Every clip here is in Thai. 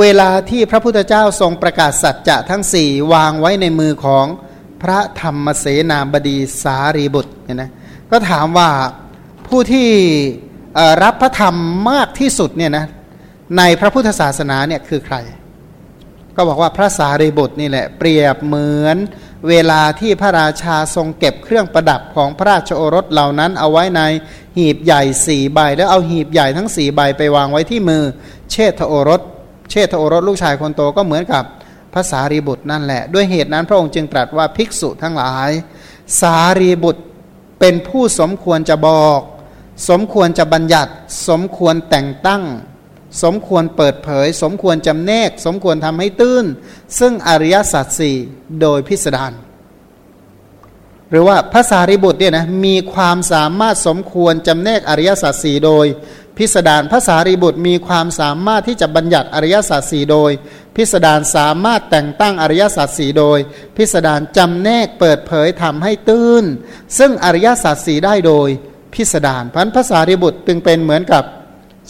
เวลาที่พระพุทธเจ้าทรงประกาศสัจจะทั้งสี่วางไว้ในมือของพระธรรมเสนาบดีสารีบุตรเนี่ยนะก็ถามว่าผู้ที่รับพระธรรมมากที่สุดเนี่ยนะในพระพุทธศาสนาเนี่ยคือใคร ก็บอกว่าพระสารีบุตรนี่แหละเปรียบเหมือนเวลาที่พระราชาทรงเก็บเครื่องประดับของพระราชโอรสเหล่านั้น เอาไว้ในหีบใหญ่สี่ใบ แล้วเอาหีบใหญ่ทั้งสี่ใบไปวางไว้ที่มือเชษฐโอรส เชษฐโอรสลูกชายคนโตก็เหมือนกับภาษารีบุตรนั่นแหละ ด้วยเหตุนั้นพระองค์จึงตรัสว่าภิกษุทั้งหลาย สารีบุตรเป็นผู้สมควรจะบอก สมควรจะบัญญัติ สมควรแต่งตั้ง สมควรเปิดเผย สมควรจำแนก สมควรทำให้ตื้น ซึ่งอริยสัจสี่โดยพิสดารหรือว่าภาษาริบุตรเนี่ยนะมีความสามารถสมควรจำแนกอริยสัจสี่โดย พิสดารภาษาริบุตรมีความสามารถที่จะบัญญัติอริยสัจสี่โดย พิสดารสามารถแต่งตั้งอริยสัจสี่โดย พิสดารจำแนกเปิดเผยทำให้ตื้น ซึ่งอริยสัจสี่ได้โดย พิสดารพันภาษาริบุตรจึงเป็นเหมือนกับ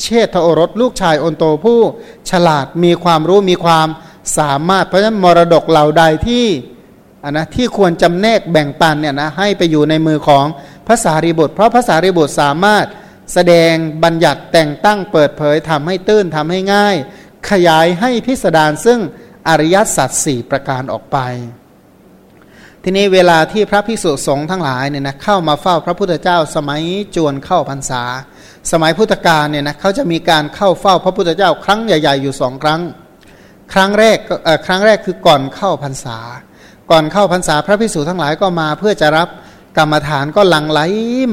เชษฐโอรสลูกชายอนโตผู้ฉลาดมีความรู้มีความสามารถเพราะฉะนั้นมรดกเหล่าใดที่นนะที่ควรจำแนกแบ่งปันเนี่ยนะให้ไปอยู่ในมือของภาษารีบุตร เพราะภาษารีบุตรสามารถ แสดงบัญญัติแต่งตั้งเปิดเผยทำให้ตื้นทำให้ง่าย ขยายให้พิสดารซึ่งอริยสัจสี่ประการออกไป ทีนี้เวลาที่พระภิกษุสงฆ์ทั้งหลายเนี่ยนะเข้ามาเฝ้าพระพุทธเจ้าสมัยจวนเข้าพรรษา สมัยพุทธกาลเนี่ยนะเขาจะมีการเข้าเฝ้าพระพุทธเจ้าครั้งใหญ่ ๆ อยู่สองครั้ง ครั้งแรกครั้งแรกคือก่อนเข้าพรรษา ก่อนเข้าพรรษาพระพิสุทั้งหลายก็มาเพื่อจะรับกรรมฐานก็หลั่งไหล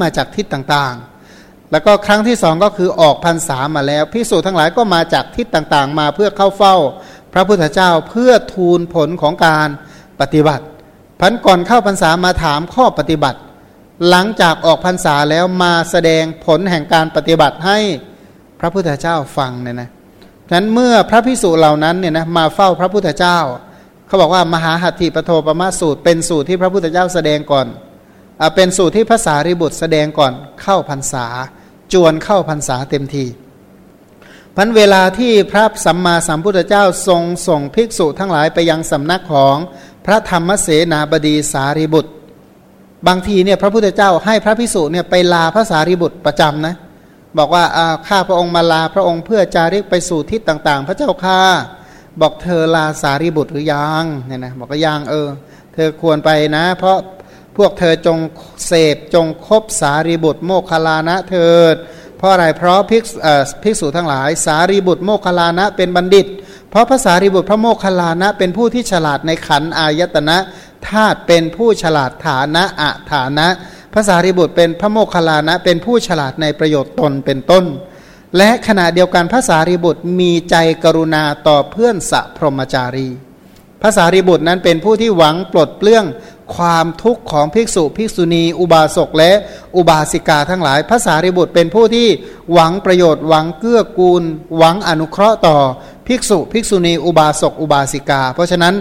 มาจากทิศต่างๆ แล้วก็ครั้งที่สองก็คือออกพรรษามาแล้วพิสุทั้งหลายก็มาจากทิศต่างๆ มาเพื่อเข้าเฝ้า พระพุทธเจ้าเพื่อทูลผลของการปฏิบัติพันก่อนเข้าพรรษามาถามข้อปฏิบัติ หลังจากออกพรรษาแล้วมาแสดงผลแห่งการปฏิบัติให้พระพุทธเจ้าฟังเนี่ยนะฉะนั้นเมื่อพระพิสุเหล่านั้นเนี่ยนะมาเฝ้าพระพุทธเจ้า เขาบอกว่ามหาหัตถิปโทปมาสูตร เป็นสูตรที่พระพุทธเจ้าแสดงก่อนอเป็นสูตรที่ภาษาริบุตรแสดงก่อนเข้าพรรษา จวนเข้าพรรษาเต็มทีพันเวลาที่พระสัมมาสัมพุทธเจ้าทรงส่งภิกษุทั้งหลายไปยังสำนักของพระธรรมเสนาบดีสารีบุตร บางทีเนี่ยพระพุทธเจ้าให้พระภิกษุเนี่ยไปลาพระสารีบุตรประจำนะบอกว่าข้าพระองค์มาลาพระองค์เพื่อจาริกไปสู่ทิศต่าง ๆ พระเจ้าค่าบอกเธอลาสารีบุตรหรือยังเนี่ยนะบอกก็ยังเออ เธอควรไปนะ เพราะ พวกเธอจงเสพจงคบสารีบุตรโมคลานะเถิด เพราะอะไรเพราะภิกภิกษุทั้งหลาย สารีบุตรโมคลานะเป็นบัณฑิต เพราะภาษารีบุตรพระโมคคลานะ เป็นผู้ที่ฉลาดในขันอายตนะธาตุเป็นผู้ฉลาดฐานะอะฐานะภาษารีบุตรเป็นพระโมคคลานะ เป็นผู้ฉลาดในประโยชน์ตนเป็นต้น และขณะเดียวกันภาษารีบุตรมีใจกรุณาต่อเพื่อนสัพรมจารีภาษารีบุตรนั้นเป็นผู้ที่หวังปลดเปลื้อง ความทุกข์ของภิกษุภิกษุณี อุบาสกและอุบาสิกาทั้งหลายภาษารีบุตรเป็นผู้ที่หวังประโยชน์หวังเกื้อกูล หวังอนุเคราะห์ต่อ ภิกษุภิกษุณี อุบาสกอุบาสิกา เพราะฉะนั้น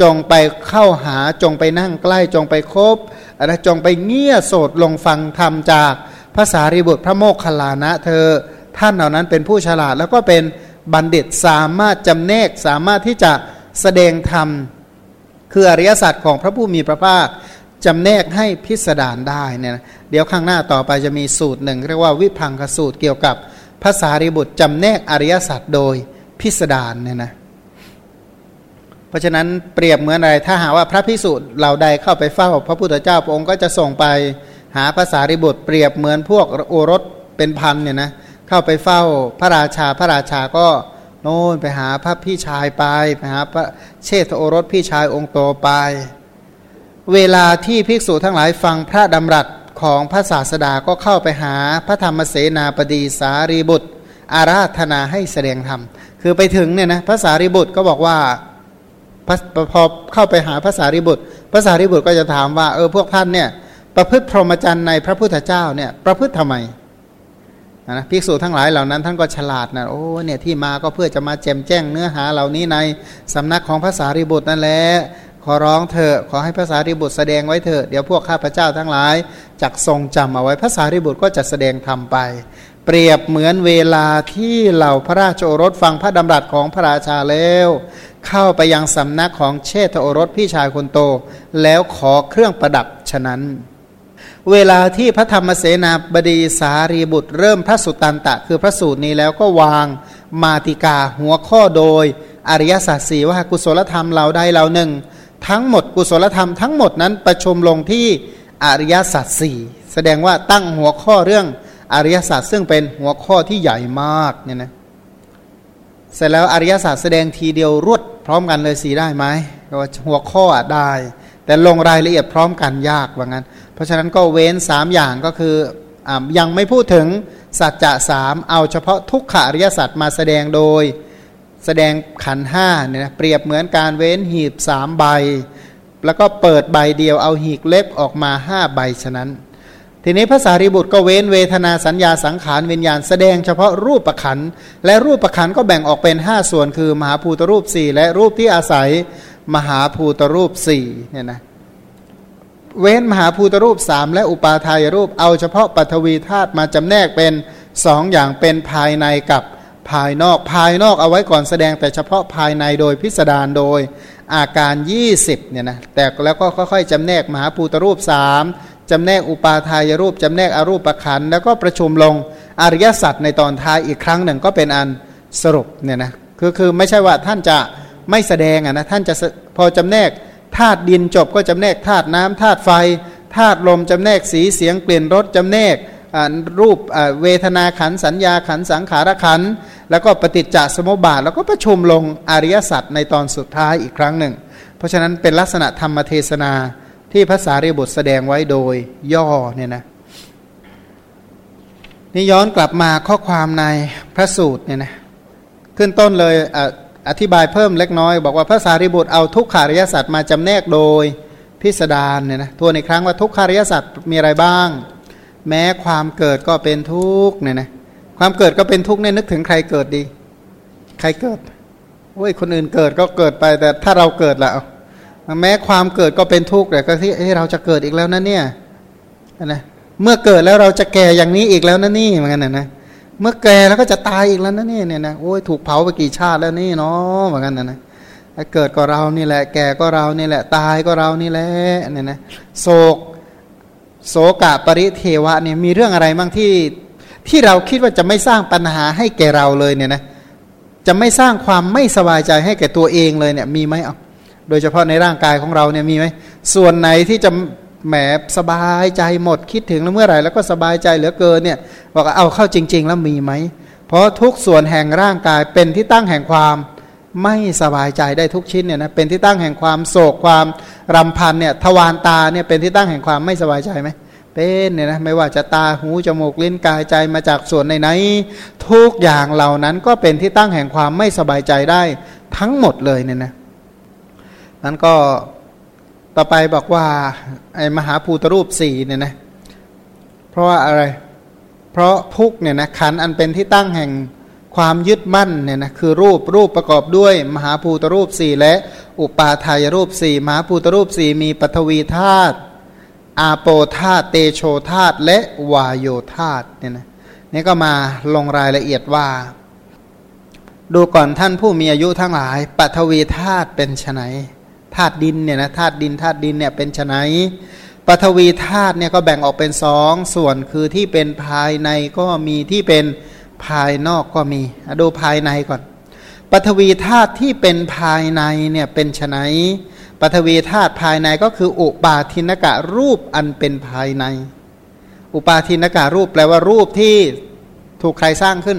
จงไปเข้าหาจงไปนั่งใกล้จงไปคบนะจงไปเงี่ยโสดลงฟังธรรมจากภาษารีบุตรพระโมคคัลลานะเธอ ท่านเหล่านั้นเป็นผู้ฉลาดแล้วก็เป็นบัณฑิตสามารถจำแนกสามารถที่จะแสดงธรรม คืออริยสัจของพระผู้มีพระภาคจำแนกให้พิสดารได้เนี่ยเดี๋ยวข้างหน้าต่อไปจะมีสูตรหนึ่งเรียกว่าวิพังคสูตรเกี่ยวกับภาษาริบุตรจำแนกอริยสัจโดยพิสดารเนี่ยนะเพราะฉะนั้นเปรียบเหมือนอะไรถ้าหาว่าพระพิสุเหล่าใดเข้าไปเฝ้า พระพุทธเจ้าพระองค์ก็จะส่งไปหาภาษาริบุตรเปรียบเหมือนพวกโอรสเป็นพันเนี่ยนะเข้าไปเฝ้าพระราชาพระราชาก็ โน่นไปหาพระพี่ชายไปไปหาพระเชษฐโอรสพี่ชายองค์โตไป เวลาที่ภิกษุทั้งหลายฟังพระดำรัสของพระศาสดาก็เข้าไปหาพระธรรมเสนาบดีสารีบุตร อาราธนาให้แสดงธรรม คือไปถึงเนี่ยนะพระสารีบุตรก็บอกว่าพอเข้าไปหาพระสารีบุตร พระสารีบุตรก็จะถามว่าเออพวกท่านเนี่ยประพฤติพรหมจรรย์ในพระพุทธเจ้าเนี่ยประพฤติทำไม นะภิกษุทั้งหลายเหล่านั้นท่านก็ฉลาดนะโอ้เนี่ยที่มาก็เพื่อจะมาแจมแจ้งเนื้อหาเหล่านี้ในสำนักของภาษาริบุตรนั่นแหละขอร้องเถอะขอให้ภาษาริบุตรแสดงไว้เถอะเดี๋ยวพวกข้าพเจ้าทั้งหลายจักทรงจำเอาไว้ภาษาริบุตรก็จะแสดงทำไป เปรียบเหมือนเวลาที่เหล่าพระราชโอรสฟังพระดำรัสของพระราชาแล้ว เข้าไปยังสำนักของเชษฐโอรสพี่ชายคนโต แล้วขอเครื่องประดับฉะนั้น เวลาที่พระธรรมเสนาบดีสารีบุตร เริ่มพระสุตตันตะ คือพระสูตรนี้แล้วก็วางมาติกาหัวข้อโดย อริยสัจสีว่ากุศลธรรมเราได้เราหนึ่ง ทั้งหมดกุศลธรรมทั้งหมดนั้นประชุมลงที่อริยสัจสี่แสดงว่าตั้งหัวข้อเรื่องอริยสัจซึ่งเป็นหัวข้อที่ใหญ่มากเนี่ยนะเสร็จแล้วอริยสัจแสดงทีเดียวรวดพร้อมกันเลยสีได้ไหมก็ว่าหัวข้อได้ แต่ลงรายละเอียดพร้อมกันยากว่างั้น เพราะฉะนั้นก็เว้นสามอย่างก็คืออยังไม่พูดถึงสัจจะสามเอาเฉพาะทุกขอริยสัจมาแสดงโดย แสดงขันห้าเนี่ยนะเปรียบเหมือนการเว้นหีบสามใบ แล้วก็เปิดใบเดียวเอาหีกเล็บออกมาห้าใบฉะนั้น ทีนี้ภาษาริบุตรก็เว้นเวทนาสัญญาสังขารวิญญาณ แสดงเฉพาะรูปประขันและรูปประขันก็แบ่งออกเป็น 5 ส่วนคือ มหาภูตรูป 4 และรูปที่อาศัยมหาภูตรูป4เนี่ยนะ เว้นมหาภูตรูป3และอุปาทายรูปเอาเฉพาะปัทวีธาตุมาจำแนกเป็นสองอย่างเป็นภายในกับภายนอกภายนอกเอาไว้ก่อนแสดงแต่เฉพาะภายในโดยพิสดารโดยอาการ 20เนี่ยนะแต่แล้วก็ค่อยๆจำแนกมหาภูตรูป3จำแนกอุปาทายรูปจำแนกอรูปประคันแล้วก็ประชุมลงอริยสัจในตอนท้ายอีกครั้งหนึ่งก็เป็นอันสรุปเนี่ยนะคือคือไม่ใช่ว่าท่านจะไม่แสดงอะนะท่านจะพอจำแนก ธาตุดินจบก็จำแนกธาตุน้ำธาตุไฟธาตุลมจำแนกสีเสียงเปลี่ยนรสจำแนกรูปเวทนาขันสัญญาขันสังขารขันแล้วก็ปฏิจจสมุปบาท แล้วก็ประชุมลงอริยสัจในตอนสุดท้ายอีกครั้งหนึ่ง เพราะฉะนั้นเป็นลักษณะธรรมเทศนาที่ภาษารีบุตรแสดงไว้โดยย่อเนี่ยนะนี่ย้อนกลับมาข้อความในพระสูตรเนี่ยนะขึ้นต้นเลย อธิบายเพิ่มเล็กน้อย บอกว่าภาษารีบุตรเอาทุกขาริยสัตว์มาจำแนกโดยพิสดารเนี่ยนะทวนอีกครั้งว่าทุกขาริยสัตว์มีอะไรบ้าง แม้ความเกิดก็เป็นทุกข์เนี่ยนะความเกิดก็เป็นทุกข์เนี่ยนึกถึงใครเกิดดี ใครเกิดโอ้ยคนอื่นเกิดก็เกิดไปแต่ถ้าเราเกิดละแม้ความเกิดก็เป็นทุกข์แต่ก็ที่เอ้เราจะเกิดอีกแล้วนะเนี่ยนะเมื่อเกิดแล้วเราจะแก่อย่างนี้อีกแล้วนะนี่เหมือนกันนะนะ เมื่อแก่แล้วก็จะตายอีกแล้วนะนี่เนี่ยนะโอ้ยถูกเผาไปกี่ชาติแล้วนี่เนาะเหมือนกันนะนะเกิดก็เรานี่แหละ แก่ก็เรานี่แหละ ตายก็เรานี่แหละเนี่ยนะโศกโศกะปริเทวะเนี่ยมีเรื่องอะไรบ้างที่ที่เราคิดว่าจะไม่สร้างปัญหาให้แก่เราเลยเนี่ยนะจะไม่สร้างความไม่สบายใจให้แก่ตัวเองเลยเนี่ยมีไหมเอาโดยเฉพาะในร่างกายของเราเนี่ยมีไหมส่วนไหนที่จะ แหมสบายใจหมดคิดถึงแล้วเมื่อไหร่แล้วก็สบายใจเหลือเกินเนี่ยบอกเอาเข้าจริง ๆ แล้วมีไหม เพราะทุกส่วนแห่งร่างกายเป็นที่ตั้งแห่งความไม่สบายใจได้ทุกชิ้นเนี่ยนะเป็นที่ตั้งแห่งความโศกความรำพันเนี่ยทวารตาเนี่ยเป็นที่ตั้งแห่งความไม่สบายใจไหมเป็นเนี่ยนะไม่ว่าจะตาหูจมูกลิ้นกายใจมาจากส่วนไหนๆทุกอย่างเหล่านั้นก็เป็นที่ตั้งแห่งความไม่สบายใจได้ทั้งหมดเลยเนี่ยนะนั้นก็ ต่อไปบอกว่าไอ้มหาภูตรูปสี่เนี่ยนะเพราะว่าอะไร เพราะพุกเนี่ยนะขันอันเป็นที่ตั้งแห่งความยึดมั่นเนี่ยนะคือรูปรูปประกอบด้วย มหาภูตรูปสี่และอุปาทายรูปสี่มหาภูตรูปสี่มีปฐวีธาตุอาโปธาตุเตโชธาตุและวายโยธาตุเนี่ยนะนี่ก็มาลงรายละเอียดว่า ดูก่อนท่านผู้มีอายุทั้งหลายปฐวีธาตุเป็นไนาตุดินเนี่ยนะธาตุดินธาตุดินเนี่ยเป็นไนปฐวีธาตุเนี่ยก็แบ่งออกเป็นสองส่วนคือที่เป็นภายในก็มีที่เป็นภายนอกก็มีดูภายในก่อนปฐวีธาตุที่เป็นภายในเนี่ยเป็นไนปฐวีธาตุภายในก็คืออุปาทินกะรูปอันเป็นภายใน อุปาทินกะรูปแปลว่ารูปที่ถูกใครสร้างขึ้น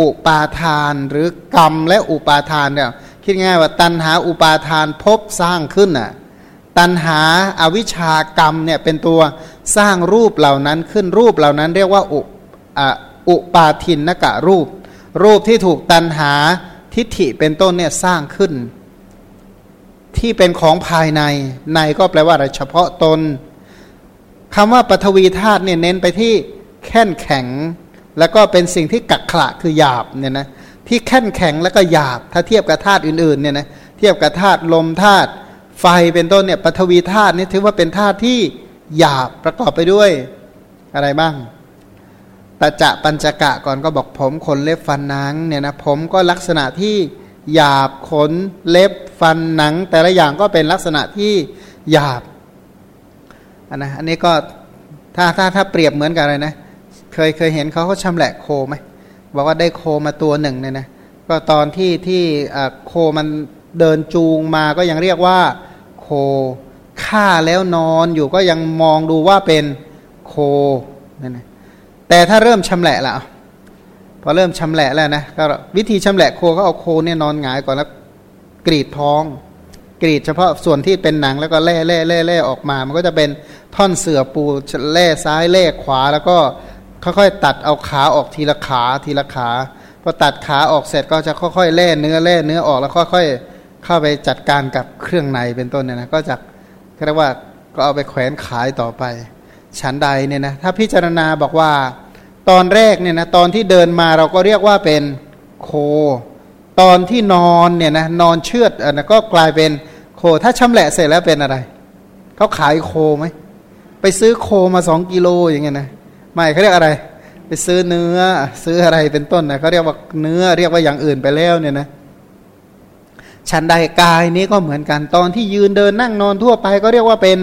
อุปาทานหรือกรรมและอุปาทานเนี่ย คิดง่ายว่าตันหาอุปาทานพบสร้างขึ้นน่ะตันหาอาวิชากรรมเนี่ยเป็นตัวสร้างรูปเหล่านั้นขึ้นรูปเหล่านั้นเรียกว่าอุอุปาทินนกะรูป รูปที่ถูกตันหาทิฏฐิเป็นต้นเนี่ยสร้างขึ้น ที่เป็นของภายในในก็แปลว่าอะไรเฉพาะตนคำว่าปฐวีธาตุเนี่ยเน้นไปที่แข็งแข็ง แล้วก็เป็นสิ่งที่กักขระคือหยาบเนี่ยนะ ที่แข็งแข็งแล้วก็หยาบ ถ้าเทียบกับธาตุอื่นๆเนี่ยนะเทียบกับธาตุลมธาตุไฟเป็นต้นเนี่ยปฐวีธาตุนี่ถือว่าเป็นธาตุที่หยาบประกอบไปด้วยอะไรบ้างตาจะปัญจกะก่อนก็บอกผมขนเล็บฟันหนังเนี่ยนะผมก็ลักษณะที่หยาบขนเล็บฟันหนัง แต่ละอย่างก็เป็นลักษณะที่หยาบอันนะอันนี้ก็ถ้าถ้าถ้าเปรียบเหมือนกันเลยนะ เคยเคยเห็นเขาเขาชำแหละโคไหม บอกว่าได้โคมาตัวหนึ่งเนี่ยนะก็ตอนที่ที่โคมันเดินจูงมาก็ยังเรียกว่า โคฆ่าแล้วนอนอยู่ก็ยังมองดูว่าเป็นโคนั่นนะแต่ถ้าเริ่มชำแหละละพอเริ่มชำแหละแล้วนะก็วิธีชำแหละโคก็เอาโคเนี่ยนอนหงายก่อนแล้วกรีดท้อง กรีดเฉพาะส่วนที่เป็นหนังแล้วก็แล่แล่แล่แล่ออกมา มันก็จะเป็นท่อนเสือปูแล่ซ้ายแล่ขวาแล้วก็ ค่อยๆตัดเอาขาออกทีละขาทีละขาพอตัดขาออกเสร็จก็จะค่อยๆแล่เนื้อแล่เนื้อออกแล้วค่อยๆ เข้าไปจัดการกับเครื่องในเป็นต้นเนี่ยนะก็จะเรียกว่าก็เอาไปแขวนขายต่อไป ฉันใดเนี่ยนะถ้าพิจารณาบอกว่าตอนแรกเนี่ยนะตอนที่เดินมาเราก็เรียกว่าเป็นโค ตอนที่นอนเนี่ยนะนอนเชือดอันนะก็กลายเป็นโคถ้าชำแหละเสร็จแล้วเป็นอะไรเขาขายโคไหมไปซื้อโคมาสองกิโลอย่างเงี้ยนะ ไม่เขาเรียกอะไร ไปซื้อเนื้อ ซื้ออะไรเป็นต้นนะเขาเรียกว่าเนื้อเรียกว่าอย่างอื่นไปแล้วเนี่ยนะฉันใดกายนี้ก็เหมือนกันตอนที่ยืนเดินนั่งนอนทั่วไปก็เรียกว่าเป็น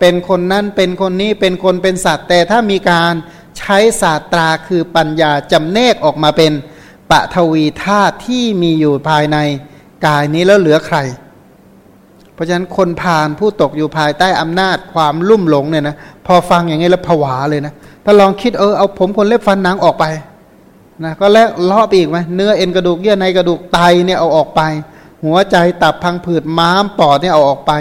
เป็นคนนั้นเป็นคนนี้เป็นคนเป็นสัตว์ แต่ถ้ามีการใช้ศาสตราคือปัญญาจำแนกออกมาเป็นปะทวีธาตุที่มีอยู่ภายในกายนี้แล้วเหลือใคร เพราะฉะนั้นคนผ่านผู้ตกอยู่ภายใต้อำนาจความลุ่มหลงเนี่ยนะพอฟังอย่างนี้แล้วผวาเลยนะ ถ้าลองคิดเออเอาผมคนเล็บฟันหนังออกไปนะก็แล้วเลาะไปอีกไหมเนื้อเอ็นกระดูกเยื่อในกระดูกไตเนี่ยเอาออกไป หัวใจตับพังผืดม้ามปอดเนี่ยเอาออกไป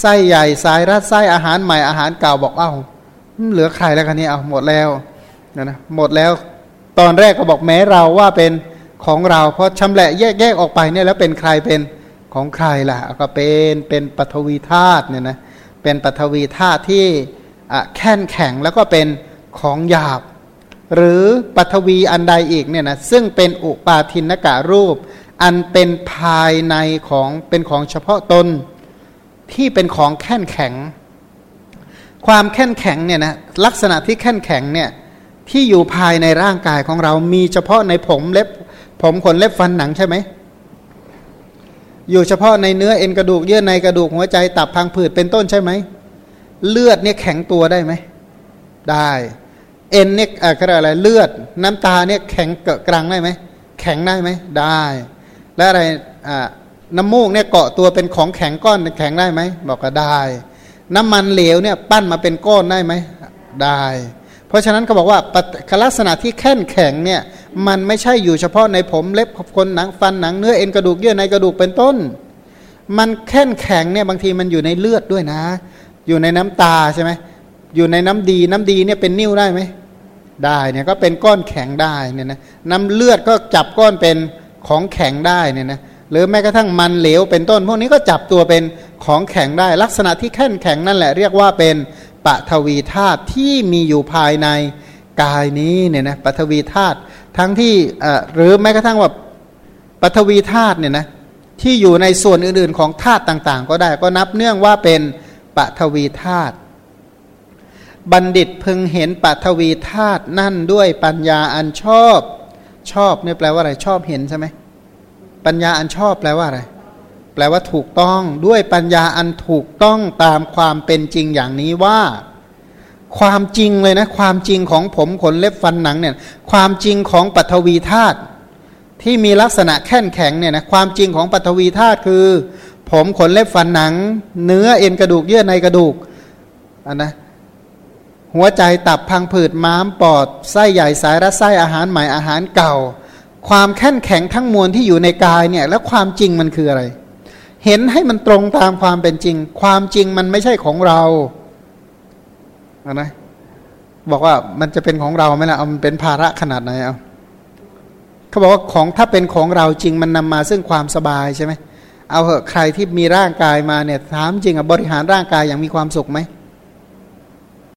ไส้ใหญ่สายรัดไส้อาหารใหม่อาหารเก่าบอกเอ้าเหลือใครแล้วกันนี่เอาหมดแล้วนะนะหมดแล้ว ตอนแรกก็บอกแม้เราว่าเป็นของเรา เพราะชำแหละแยกแยกออกไปเนี่ยแล้วเป็นใครเป็นของใครล่ะก็เป็นเป็นปฐวีธาตุเนี่ยนะเป็นปฐวีธาตุที่แข็งแข็งแล้วก็เป็น ของหยาบ หรือปฐวีอันใดอีกเนี่ยนะซึ่งเป็นอุปาทินกะรูป อันเป็นภายในของเป็นของเฉพาะตนที่เป็นของแข็งแข็ง ความแข็งแข็งเนี่ยนะลักษณะที่แข็งแข็งเนี่ยที่อยู่ภายในร่างกายของเรามีเฉพาะในผมเล็บ ผมขนเล็บฟันหนังใช่ไหมอยู่เฉพาะในเนื้อเอ็นกระดูกเยื่อในกระดูกหัวใจตับพังผืดเป็นต้นใช่ไหมเลือดเนี่ยแข็งตัวได้ไหม ได้เอ็นเนี่ยอะไรอะไรเลือด น้ำตาเนี่ยแข็งเกาะกลางได้ไหมแข็งได้ไหมได้ แล้วอะไรอ่าน้ำมูกเนี่ยเกาะตัวเป็นของแข็งก้อนแข็งได้ไหมบอกก็ได้ น้ำมันเหลวเนี่ยปั้นมาเป็นก้อนได้ไหมได้ เพราะฉะนั้นเขาบอกว่าลักษณะที่แข็งแข็งเนี่ยมันไม่ใช่อยู่เฉพาะในผมเล็บคนหนังฟันหนังเนื้อเอ็นกระดูกเยื่อในกระดูกเป็นต้น มันแข็งแข็งเนี่ยบางทีมันอยู่ในเลือดด้วยนะ อยู่ในน้ำตาใช่ไหม อยู่ในน้ำดีน้ำดีเนี่ยเป็นนิ่วได้ไหมได้เนี่ยก็เป็นก้อนแข็งได้เนี่ยนะน้ำเลือดก็จับก้อนเป็นของแข็งได้เนี่ยนะหรือแม้กระทั่งมันเหลวเป็นต้น พวกนี้ก็จับตัวเป็นของแข็งได้ ลักษณะที่แข็งแข็งนั่นแหละเรียกว่าเป็นปฐวีธาตุที่มีอยู่ภายในกายนี้เนี่ยนะปฐวีธาตุทั้งที่หรือแม้กระทั่งว่าปฐวีธาตุเนี่ยนะที่อยู่ในส่วนอื่นๆของธาตุต่างๆ ก็ได้ก็นับเนื่องว่าเป็นปฐวีธาตุ บัณฑิตพึงเห็นปฐวีธาตุนั่นด้วยปัญญาอันชอบ ชอบเนี่ยแปลว่าอะไรชอบเห็นใช่ไหมปัญญาอันชอบแปลว่าอะไรแปลว่าถูกต้องด้วยปัญญาอันถูกต้องตามความเป็นจริงอย่างนี้ว่า ความจริงเลยนะ ความจริงของผมขนเล็บฟันหนังเนี่ย ความจริงของปัทวีธาตุที่มีลักษณะแข็งแข็งเนี่ยนะความจริงของปัทวีธาตุคือ ผมขนเล็บฟันหนัง เนื้อเอ็นกระดูกเยื่อในกระดูกอันนะ หัวใจตับพังผืดม้ามปอดไส้ใหญ่สายรัดไส้อาหารใหม่อาหารเก่า ความแข็งแข็งทั้งมวลที่อยู่ในกายเนี่ยแล้วความจริงมันคืออะไร เห็นให้มันตรงตามความเป็นจริง ความจริงมันไม่ใช่ของเราอะนะบอกว่ามันจะเป็นของเราไหมล่ะเอามันเป็นภาระขนาดไหนเอาเขาบอกว่าของถ้าเป็นของเราจริงมันนำมาซึ่งความสบายใช่ไหมเอาเหอะใครที่มีร่างกายมาเนี่ยถามจริงอะบริหารร่างกายอย่างมีความสุขไหม